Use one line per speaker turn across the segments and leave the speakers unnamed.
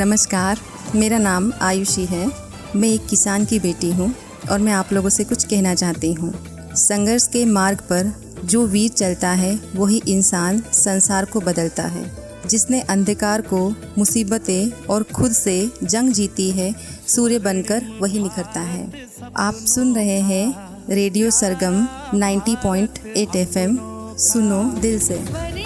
नमस्कार, मेरा नाम आयुषी है। मैं एक किसान की बेटी हूँ और मैं आप लोगों से कुछ कहना चाहती हूँ। संघर्ष के मार्ग पर जो वीर चलता है, वही इंसान संसार को बदलता है। जिसने अंधकार को, मुसीबतें और खुद से जंग जीती है, सूर्य बनकर वही निखरता है। आप सुन रहे हैं रेडियो सरगम 90.8 एफएम। सुनो दिल से।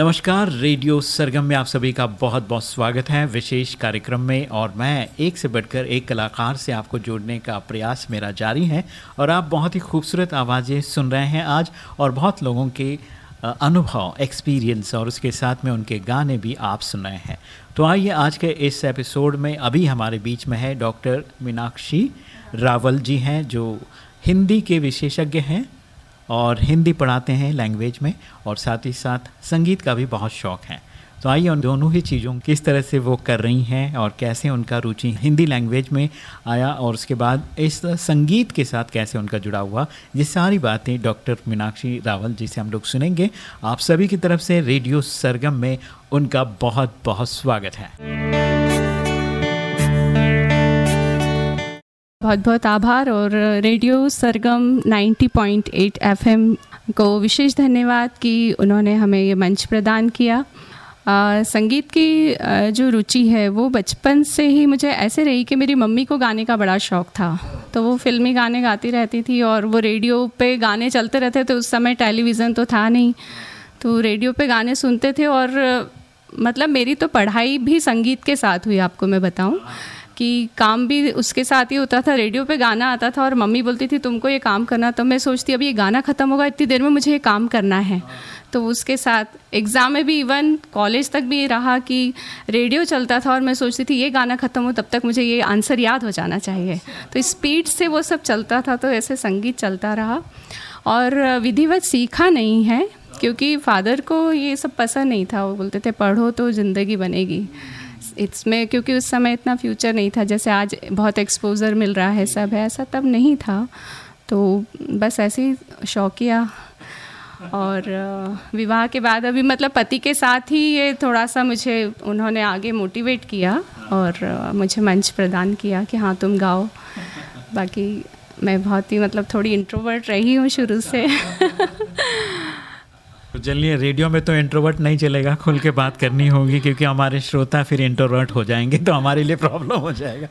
नमस्कार, रेडियो सरगम में आप सभी का बहुत बहुत स्वागत है विशेष कार्यक्रम में और मैं एक से बढ़कर एक कलाकार से आपको जोड़ने का प्रयास मेरा जारी है और आप बहुत ही खूबसूरत आवाज़ें सुन रहे हैं आज और बहुत लोगों के अनुभव एक्सपीरियंस और उसके साथ में उनके गाने भी आप सुन रहे हैं। तो आइए आज के इस एपिसोड में अभी हमारे बीच में है डॉक्टर मीनाक्षी रावल जी हैं जो हिंदी के विशेषज्ञ हैं। और हिंदी पढ़ाते हैं लैंग्वेज में और साथ ही साथ संगीत का भी बहुत शौक है। तो आइए उन दोनों ही चीज़ों किस तरह से वो कर रही हैं और कैसे उनका रुचि हिंदी लैंग्वेज में आया और उसके बाद इस संगीत के साथ कैसे उनका जुड़ा हुआ, ये सारी बातें डॉक्टर मीनाक्षी रावल जी से हम लोग सुनेंगे। आप सभी की तरफ़ से रेडियो सरगम में उनका बहुत बहुत स्वागत है।
बहुत बहुत आभार और रेडियो सरगम 90.8 एफएम को विशेष धन्यवाद कि उन्होंने हमें ये मंच प्रदान किया। आ, संगीत की जो रुचि है वो बचपन से ही मुझे ऐसे रही कि मेरी मम्मी को गाने का बड़ा शौक़ था। तो वो फिल्मी गाने गाती रहती थी और वो रेडियो पे गाने चलते रहते थे उस समय टेलीविज़न तो था नहीं। तो रेडियो पे गाने सुनते थे और मतलब मेरी तो पढ़ाई भी संगीत के साथ हुई आपको मैं बताऊँ। कि काम भी उसके साथ ही होता था रेडियो पे गाना आता था और मम्मी बोलती थी तुमको ये काम करना तो मैं सोचती अभी ये गाना ख़त्म होगा इतनी देर में मुझे ये काम करना है। तो उसके साथ एग्ज़ाम में भी इवन कॉलेज तक भी रहा कि रेडियो चलता था और मैं सोचती थी ये गाना ख़त्म हो तब तक मुझे ये आंसर याद हो जाना चाहिए। तो स्पीड से वो सब चलता था तो ऐसे संगीत चलता रहा। और विधिवत सीखा नहीं है क्योंकि फादर को ये सब पसंद नहीं था। वो बोलते थे पढ़ो तो ज़िंदगी बनेगी। इसमें क्योंकि उस समय इतना फ्यूचर नहीं था, जैसे आज बहुत एक्सपोजर मिल रहा है सब है ऐसा तब नहीं था। तो बस ऐसे ही शौकिया और विवाह के बाद अभी मतलब पति के साथ ही ये थोड़ा सा मुझे, उन्होंने आगे मोटिवेट किया और मुझे मंच प्रदान किया कि हाँ तुम गाओ। बाकी मैं बहुत ही मतलब थोड़ी इंट्रोवर्ट रही हूँ शुरू से।
तो चलिए रेडियो में तो इंट्रोवर्ट नहीं चलेगा, खुल के बात करनी होगी, क्योंकि हमारे श्रोता फिर इंट्रोवर्ट हो जाएँगे तो हमारे लिए प्रॉब्लम हो जाएगा।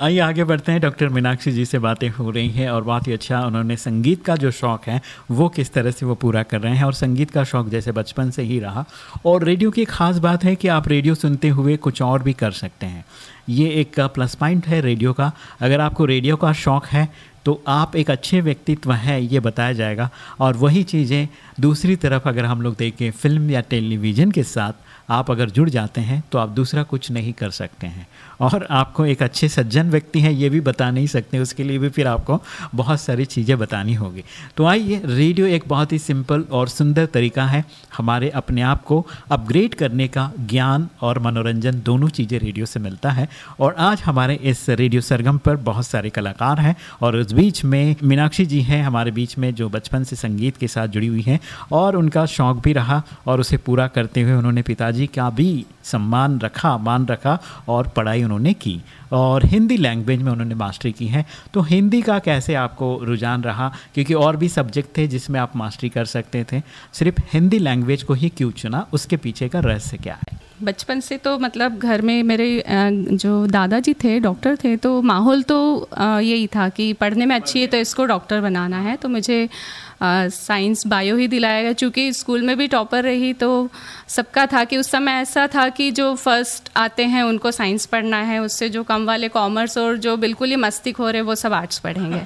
आइए आगे बढ़ते हैं, डॉक्टर मीनाक्षी जी से बातें हो रही हैं, और बहुत ही अच्छा उन्होंने संगीत का जो शौक़ है, वो किस तरह से वो पूरा कर रहे हैं, और संगीत का शौक़ जैसे बचपन से ही रहा। और रेडियो की ख़ास बात है कि आप रेडियो सुनते हुए कुछ और भी कर सकते हैं। ये एक प्लस पॉइंट है रेडियो का। अगर आपको रेडियो का शौक़ है तो आप एक अच्छे व्यक्तित्व हैं, ये बताया जाएगा। और वही चीज़ें दूसरी तरफ़ अगर हम लोग देखें फ़िल्म या टेलीविज़न के साथ आप अगर जुड़ जाते हैं तो आप दूसरा कुछ नहीं कर सकते हैं। और आपको एक अच्छे सज्जन व्यक्ति हैं, ये भी बता नहीं सकते, उसके लिए भी फिर आपको बहुत सारी चीज़ें बतानी होगी। तो आइए, रेडियो एक बहुत ही सिंपल और सुंदर तरीका है हमारे अपने आप को अपग्रेड करने का, ज्ञान और मनोरंजन दोनों चीज़ें रेडियो से मिलता है। और आज हमारे इस रेडियो सरगम पर बहुत सारे कलाकार हैं और बीच में मीनाक्षी जी हैं, हमारे बीच में जो बचपन से संगीत के साथ जुड़ी हुई हैं, और उनका शौक़ भी रहा और उसे पूरा करते हुए उन्होंने पिताजी का भी सम्मान रखा, मान रखा और पढ़ाई उन्होंने की। और हिंदी लैंग्वेज में उन्होंने मास्टरी की है। तो हिंदी का कैसे आपको रुझान रहा? क्योंकि और भी सब्जेक्ट थे जिसमें आप मास्टरी कर सकते थे। सिर्फ़ हिंदी लैंग्वेज को ही क्यों चुना? उसके पीछे का रहस्य क्या है?
बचपन से तो मतलब घर में मेरे जो दादाजी थे, डॉक्टर थे तो माहौल तो यही था कि पढ़ने में अच्छी है तो इसको डॉक्टर बनाना है। तो मुझे साइंस बायो ही दिलाया गया चूँकि स्कूल में भी टॉपर रही तो सबका था कि उस समय ऐसा था कि जो फ़र्स्ट आते हैं, उनको साइंस पढ़ना है, उससे जो कम वाले कॉमर्स और जो बिल्कुल ही मस्ती हो रहे वो सब आर्ट्स पढ़ेंगे।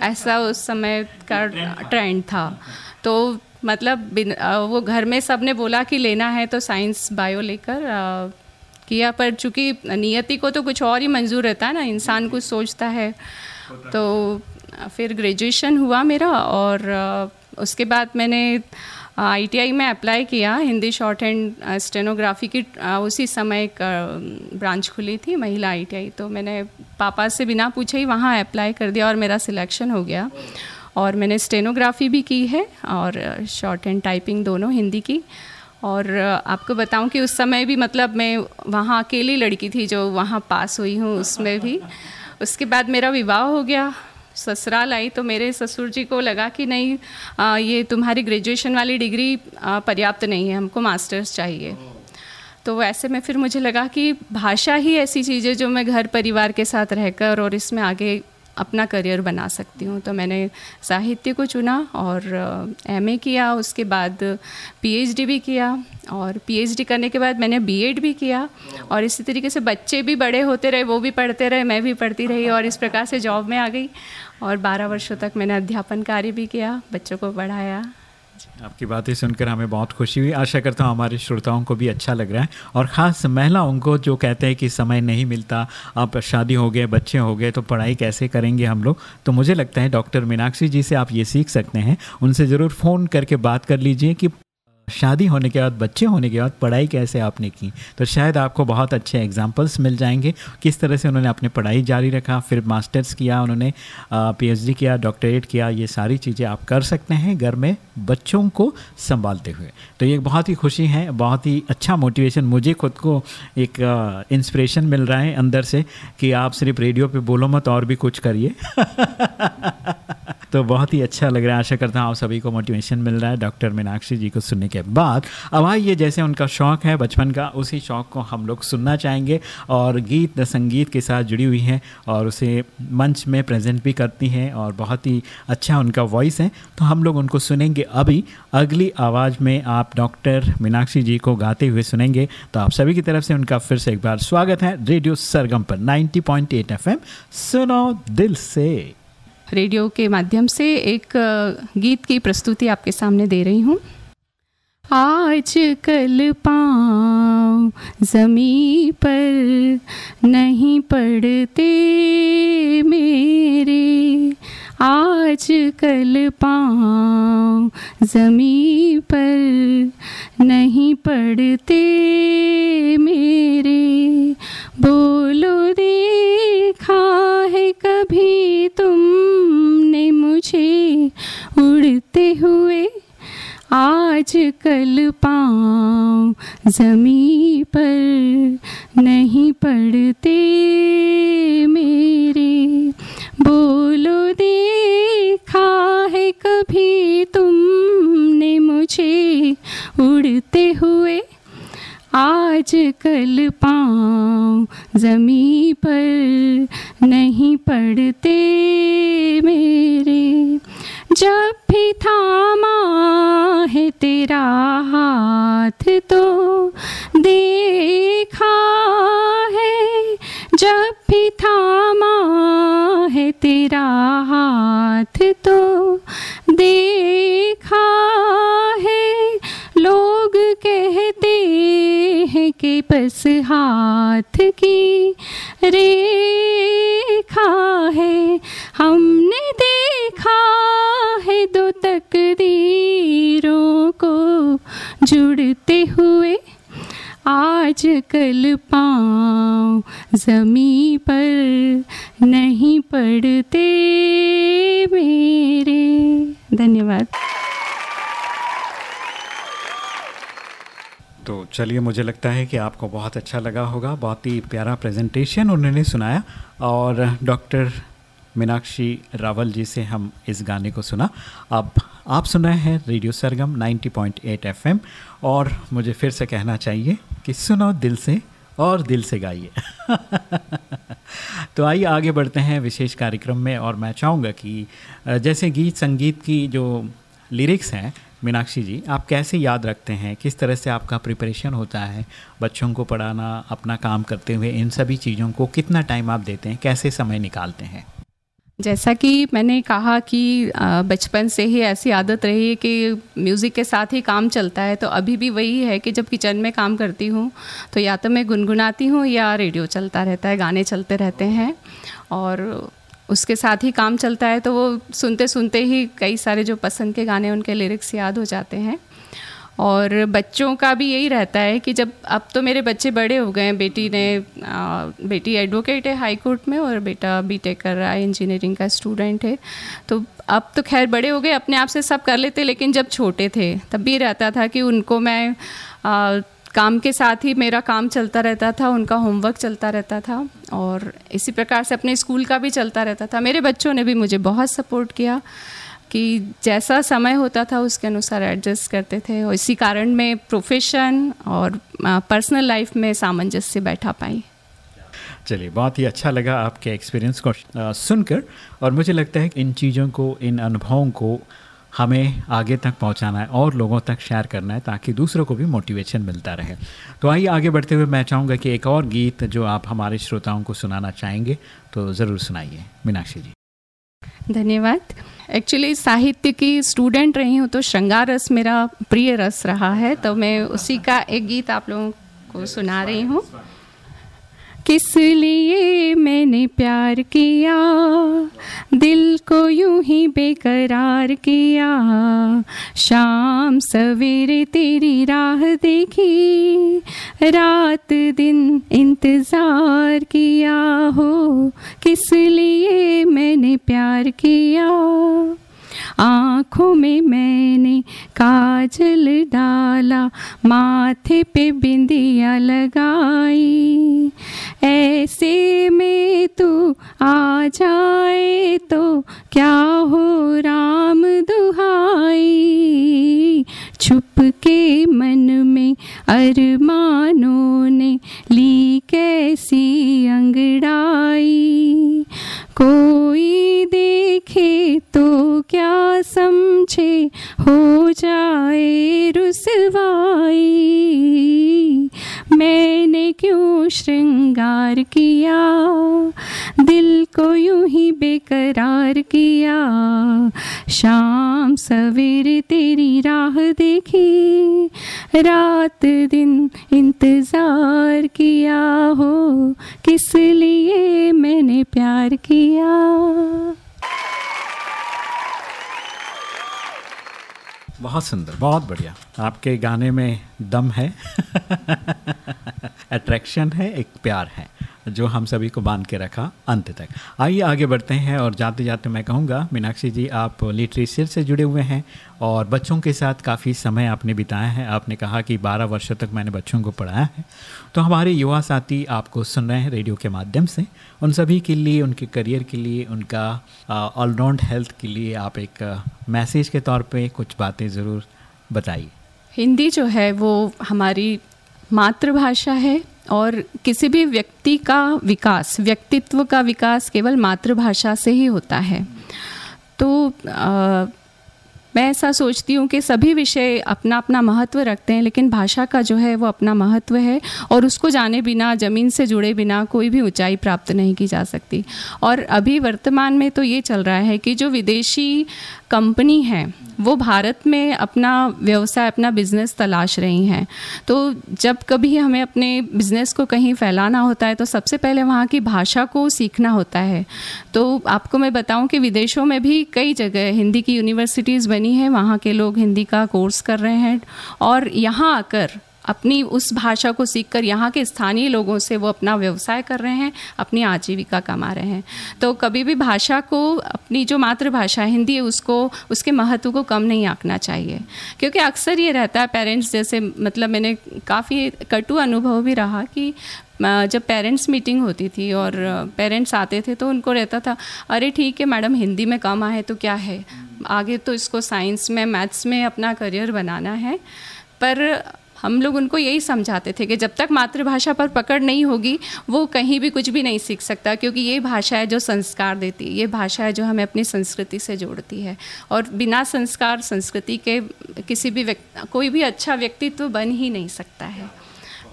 ऐसा उस समय का ट्रेंड था। तो मतलब वो घर में सबने बोला कि लेना है तो साइंस बायो लेकर किया। पर चूँकि नियति को तो कुछ और ही मंजूर रहता है ना, इंसान कुछ सोचता है। तो फिर ग्रेजुएशन हुआ मेरा और उसके बाद मैंने आईटीआई में अप्लाई किया। हिंदी शॉर्ट हैंड स्टेनोग्राफी की उसी समय एक ब्रांच खुली थी, महिला आईटीआई तो मैंने पापा से बिना पूछे ही वहाँ अप्लाई कर दिया और मेरा सिलेक्शन हो गया। और मैंने स्टेनोग्राफी भी की है और शॉर्ट हैंड टाइपिंग दोनों हिंदी की। और आपको बताऊँ कि उस समय भी मतलब मैं वहाँ अकेली लड़की थी जो वहाँ पास हुई हूँ उसमें भी। उसके बाद मेरा विवाह हो गया। ससुराल आई तो मेरे ससुर जी को लगा कि नहीं आ, ये तुम्हारी ग्रेजुएशन वाली डिग्री पर्याप्त नहीं है हमको मास्टर्स चाहिए। तो ऐसे में फिर मुझे लगा कि भाषा ही ऐसी चीज़ है जो मैं घर परिवार के साथ रहकर और इसमें आगे अपना करियर बना सकती हूँ। तो मैंने साहित्य को चुना और एम एमए किया, उसके बाद पीएचडी भी किया और पीएचडी करने के बाद मैंने बीएड भी किया और इसी तरीके से बच्चे भी बड़े होते रहे, वो भी पढ़ते रहे, मैं भी पढ़ती रही और इस प्रकार से जॉब में आ गई और बारह वर्षों तक मैंने अध्यापन कार्य भी किया, बच्चों को पढ़ाया।
आपकी बातें सुनकर हमें बहुत खुशी हुई। आशा करता हूँ हमारे श्रोताओं को भी अच्छा लग रहा है। और ख़ास महिलाओं को जो कहते हैं कि समय नहीं मिलता, आप शादी हो गए, बच्चे हो गए तो पढ़ाई कैसे करेंगे हम लोग? तो मुझे लगता है डॉक्टर मीनाक्षी जी से आप ये सीख सकते हैं। उनसे ज़रूर फ़ोन करके बात कर लीजिए कि शादी होने के बाद, बच्चे होने के बाद पढ़ाई कैसे आपने की? तो शायद आपको बहुत अच्छे एग्जांपल्स मिल जाएँगे। किस तरह से उन्होंने अपनी पढ़ाई जारी रखा, फिर मास्टर्स किया, उन्होंने पीएचडी किया डॉक्टरेट किया, ये सारी चीज़ें आप कर सकते हैं घर में बच्चों को संभालते हुए। तो ये बहुत ही खुशी है, बहुत ही अच्छा मोटिवेशन मुझे खुद को एक इंस्पिरेशन मिल रहा है अंदर से कि आप सिर्फ़ रेडियो पे बोलो मत, और भी कुछ करिए। तो बहुत ही अच्छा लग रहा है। आशा करता हूँ आप सभी को मोटिवेशन मिल रहा है। डॉक्टर मीनाक्षी जी को सुनने के बाद। अब आइए, जैसे उनका शौक़ है, बचपन का, उसी शौक़ को हम लोग सुनना चाहेंगे और गीत, संगीत के साथ जुड़ी हुई हैं और उसे मंच में प्रेजेंट भी करती हैं और बहुत ही अच्छा उनका वॉइस है। तो हम लोग उनको सुनेंगे अभी। अगली आवाज़ में आप डॉक्टर मीनाक्षी जी को गाते हुए सुनेंगे। तो आप सभी की तरफ़ से उनका फिर से एक बार स्वागत है। रेडियो सरगम पर 90.8 एफएम सुनो दिल से।
रेडियो के माध्यम से एक गीत की प्रस्तुति आपके सामने दे रही हूँ। आज कल पाँव जमी पर नहीं पड़ते मेरे। आज कल पाँव जमी पर नहीं पड़ते मेरे। बोलो देखा है कभी तुमने मुझे उड़ते हुए? आज कल पाँव जमी पर नहीं पड़ते मेरे। बोलो देखा है कभी तुमने मुझे उड़ते हुए? आज कल पाँव जमी पर नहीं पड़ते मेरे। जब भी थामा है तेरा हाथ तो देखा आज कल पाँव जमी पर नहीं पड़ते मेरे। धन्यवाद।
तो चलिए, मुझे लगता है कि आपको बहुत अच्छा लगा होगा। बहुत ही प्यारा प्रेजेंटेशन उन्होंने सुनाया और डॉक्टर मीनाक्षी रावल जी से हम इस गाने को सुना। अब आप सुन रहे हैं रेडियो सरगम 90.8 एफएम और मुझे फिर से कहना चाहिए कि सुनो दिल से और दिल से गाइए। तो आइए आगे बढ़ते हैं विशेष कार्यक्रम में और मैं चाहूँगा कि जैसे गीत संगीत की जो लिरिक्स हैं, मीनाक्षी जी, आप कैसे याद रखते हैं? किस तरह से आपका प्रिपरेशन होता है? बच्चों को पढ़ाना, अपना काम करते हुए इन सभी चीज़ों को कितना टाइम आप देते हैं? कैसे समय निकालते हैं?
जैसा कि मैंने कहा कि बचपन से ही ऐसी आदत रही है कि म्यूज़िक के साथ ही काम चलता है तो अभी भी वही है कि जब किचन में काम करती हूँ तो या तो मैं गुनगुनाती हूँ या रेडियो चलता रहता है, गाने चलते रहते हैं और उसके साथ ही काम चलता है तो वो सुनते सुनते ही कई सारे जो पसंद के गाने उनके लिरिक्स याद हो जाते हैं। और बच्चों का भी यही रहता है कि जब अब तो मेरे बच्चे बड़े हो गए हैं बेटी ने आ, बेटी एडवोकेट है हाई कोर्ट में और बेटा बीटेक कर रहा है इंजीनियरिंग का स्टूडेंट है। तो अब तो खैर बड़े हो गए अपने आप से सब कर लेते लेकिन जब छोटे थे तब भी रहता था कि उनको मैं आ, काम के साथ ही मेरा काम चलता रहता था उनका होमवर्क चलता रहता था और इसी प्रकार से अपने स्कूल का भी चलता रहता था। मेरे बच्चों ने भी मुझे बहुत सपोर्ट किया। कि जैसा समय होता था उसके अनुसार एडजस्ट करते थे और इसी कारण मैं प्रोफेशन और पर्सनल लाइफ में सामंजस्य बैठा पाई।
चलिए बहुत ही अच्छा लगा आपके एक्सपीरियंस को सुनकर और मुझे लगता है कि इन चीज़ों को इन अनुभवों को हमें आगे तक पहुंचाना है और लोगों तक शेयर करना है ताकि दूसरों को भी मोटिवेशन मिलता रहे। तो आइए आगे बढ़ते हुए मैं चाहूँगा कि एक और गीत जो आप हमारे श्रोताओं को सुनाना चाहेंगे तो ज़रूर सुनाइए। मीनाक्षी जी।
धन्यवाद। एक्चुअली साहित्य की स्टूडेंट रही हूँ तो श्रृंगार रस मेरा प्रिय रस रहा है तो मैं उसी का एक गीत आप लोगों को सुना रही हूँ। किस लिए मैंने प्यार किया? दिल को यूँ ही बेकरार किया। शाम सवेरे तेरी राह देखी। रात दिन इंतज़ार किया हो। किस लिए मैंने प्यार किया? आँखों में मैंने काजल डाला, माथे पे बिंदिया लगाई। ऐसे में तू आ जाए तो क्या हो राम दुहाई? छुप के मन में अरमानों ने ली कैसी अंगड़ाई? कोई देखे तो क्या समझे? हो जाए रुसवाई। मैंने क्यों श्रृंगार किया? दिल को यूँ ही बेकरार किया। शाम सवेरे तेरी राह देखी। रात दिन इंतज़ार किया हो किस लिए मैंने प्यार किया।
बहुत सुंदर बहुत बढ़िया। आपके गाने में दम है अट्रैक्शन है एक प्यार है। जो हम सभी को बाँध के रखा अंत तक। आइए आगे बढ़ते हैं और जाते जाते मैं कहूँगा, मीनाक्षी जी, आप लिटरेचर से जुड़े हुए हैं और बच्चों के साथ काफ़ी समय आपने बिताया है। आपने कहा कि 12 वर्षों तक मैंने बच्चों को पढ़ाया है। तो हमारे युवा साथी आपको सुन रहे हैं रेडियो के माध्यम से। उन सभी के लिए, उनके करियर के लिए, उनका ऑलराउंड हेल्थ के लिए आप एक मैसेज के तौर पर कुछ बातें ज़रूर बताइए।
हिंदी जो है वो हमारी मातृभाषा है। और किसी भी व्यक्ति का विकास व्यक्तित्व का विकास केवल मातृभाषा से ही होता है। तो आ, मैं ऐसा सोचती हूँ कि सभी विषय अपना अपना महत्व रखते हैं लेकिन भाषा का जो है वो अपना महत्व है और उसको जाने बिना ज़मीन से जुड़े बिना कोई भी ऊंचाई प्राप्त नहीं की जा सकती। और अभी वर्तमान में तो ये चल रहा है कि जो विदेशी कंपनी है, वो भारत में अपना व्यवसाय, अपना बिज़नेस तलाश रही हैं। तो जब कभी हमें अपने बिज़नेस को कहीं फैलाना होता है तो सबसे पहले वहाँ की भाषा को सीखना होता है। तो आपको मैं बताऊँ कि विदेशों में भी कई जगह हिंदी की यूनिवर्सिटीज़ बनी है, वहाँ के लोग हिंदी का कोर्स कर रहे हैं और यहाँ आकर अपनी उस भाषा को सीखकर यहाँ के स्थानीय लोगों से वो अपना व्यवसाय कर रहे हैं, अपनी आजीविका कमा रहे हैं। तो कभी भी भाषा को, अपनी जो मातृभाषा हिंदी है, उसको, उसके महत्व को कम नहीं आंकना चाहिए। क्योंकि अक्सर ये रहता है पेरेंट्स जैसे मतलब मैंने काफ़ी कटु अनुभव भी रहा कि जब पेरेंट्स मीटिंग होती थी और पेरेंट्स आते थे तो उनको रहता था, अरे ठीक है मैडम, हिंदी में कम आए तो क्या है? आगे तो इसको साइंस में मैथ्स में अपना करियर बनाना है। पर हम लोग उनको यही समझाते थे कि जब तक मातृभाषा पर पकड़ नहीं होगी, वो कहीं भी कुछ भी नहीं सीख सकता, क्योंकि ये भाषा है जो संस्कार देती है, ये भाषा है जो हमें अपनी संस्कृति से जोड़ती है। और बिना संस्कार, संस्कृति के किसी भी व्यक्ति, कोई भी अच्छा व्यक्तित्व तो बन ही नहीं सकता है।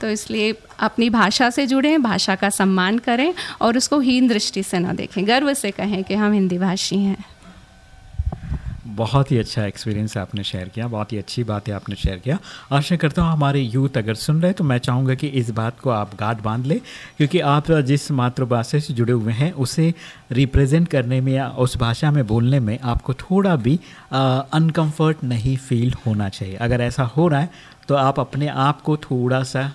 तो इसलिए अपनी भाषा से जुड़ें, भाषा का सम्मान करें और उसको हीन दृष्टि से ना देखें। गर्व से कहें कि हम हिंदी भाषी हैं।
बहुत ही अच्छा एक्सपीरियंस आपने शेयर किया, बहुत ही अच्छी बात है आपने शेयर किया। आशा करता हूँ हमारे यूथ अगर सुन रहे तो मैं चाहूँगा कि इस बात को आप गांठ बाँध लें, क्योंकि आप जिस मातृभाषा से जुड़े हुए हैं, उसे रिप्रेजेंट करने में या उस भाषा में बोलने में आपको थोड़ा भी अनकम्फर्ट नहीं फील होना चाहिए। अगर ऐसा हो रहा है तो आप अपने आप को थोड़ा सा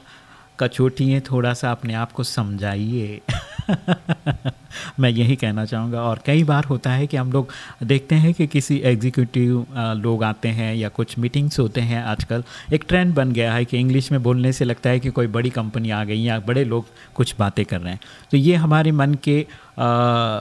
कचोटिए थोड़ा सा अपने आप को समझाइए। मैं यही कहना चाहूँगा और कई बार होता है कि हम लोग देखते हैं कि किसी एग्जीक्यूटिव लोग आते हैं या कुछ मीटिंग्स होते हैं आजकल। एक ट्रेंड बन गया है कि इंग्लिश में बोलने से लगता है कि कोई बड़ी कंपनी आ गई या बड़े लोग कुछ बातें कर रहे हैं। तो ये हमारे मन के आ,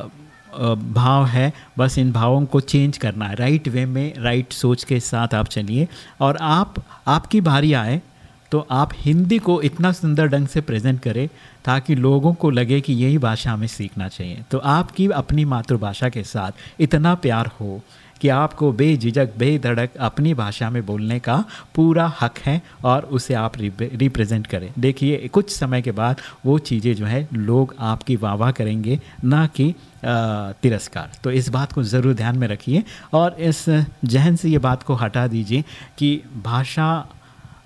भाव है। बस इन भावों को चेंज करना है। राइट वे में राइट सोच के साथ आप चलिए। और आप आपकी बारी आए। तो आप हिंदी को इतना सुंदर ढंग से प्रेजेंट करें ताकि लोगों को लगे कि यही भाषा हमें सीखना चाहिए। तो आपकी अपनी मातृभाषा के साथ इतना प्यार हो कि आपको बेझिझक, बेधड़क अपनी भाषा में बोलने का पूरा हक है और उसे आप रिप्रेजेंट करें। देखिए, कुछ समय के बाद वो चीज़ें जो है, लोग आपकी वाह वाह करेंगे, ना कि तिरस्कार। तो इस बात को ज़रूर ध्यान में रखिए और इस जहन से ये बात को हटा दीजिए कि भाषा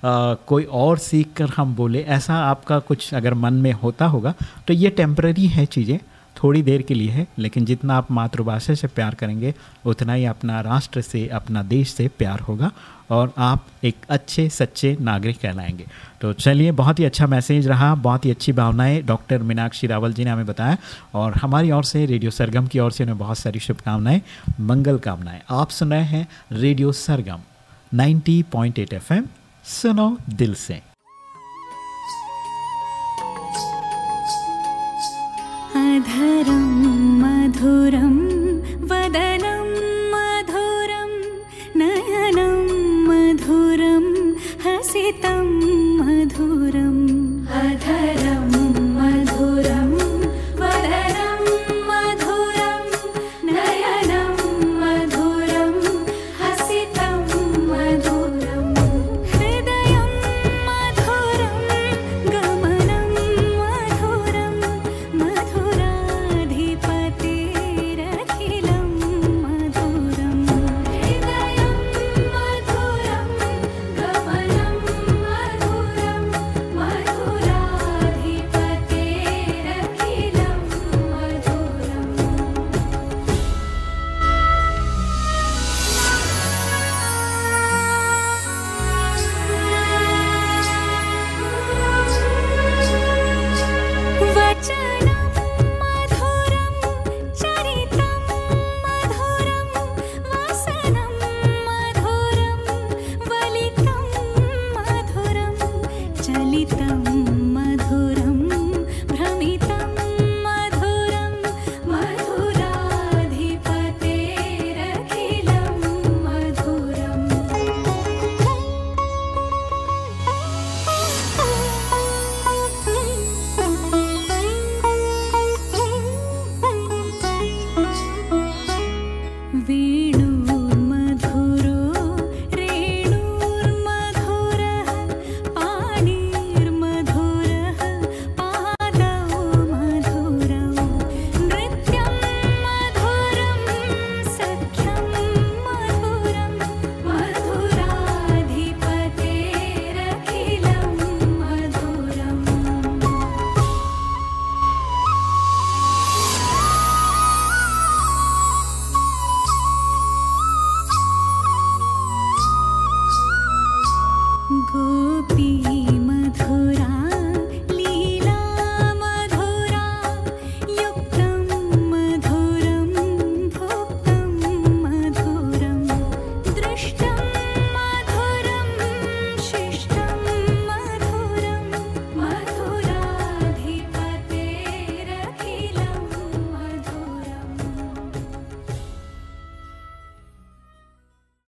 कोई और सीख कर हम बोले, ऐसा आपका कुछ अगर मन में होता होगा तो ये टेम्प्ररी है चीज़ें, थोड़ी देर के लिए है, लेकिन जितना आप मातृभाषा से प्यार करेंगे, उतना ही अपना राष्ट्र से, अपना देश से प्यार होगा, और आप एक अच्छे, सच्चे नागरिक कहलाएँगे। तो चलिए, बहुत ही अच्छा मैसेज रहा, बहुत ही अच्छी भावनाएँ, डॉक्टर मीनाक्षी रावल जी ने हमें बताया, और हमारी ओर से, रेडियो सरगम की ओर से उन्हें बहुत सारी शुभकामनाएँ, मंगल कामनाएँ। आप सुन रहे हैं रेडियो सरगम 90.8 एफएम सुनो दिल से।
अधरम मधुरम वदनम मधुरम नयनम मधुरम हसितं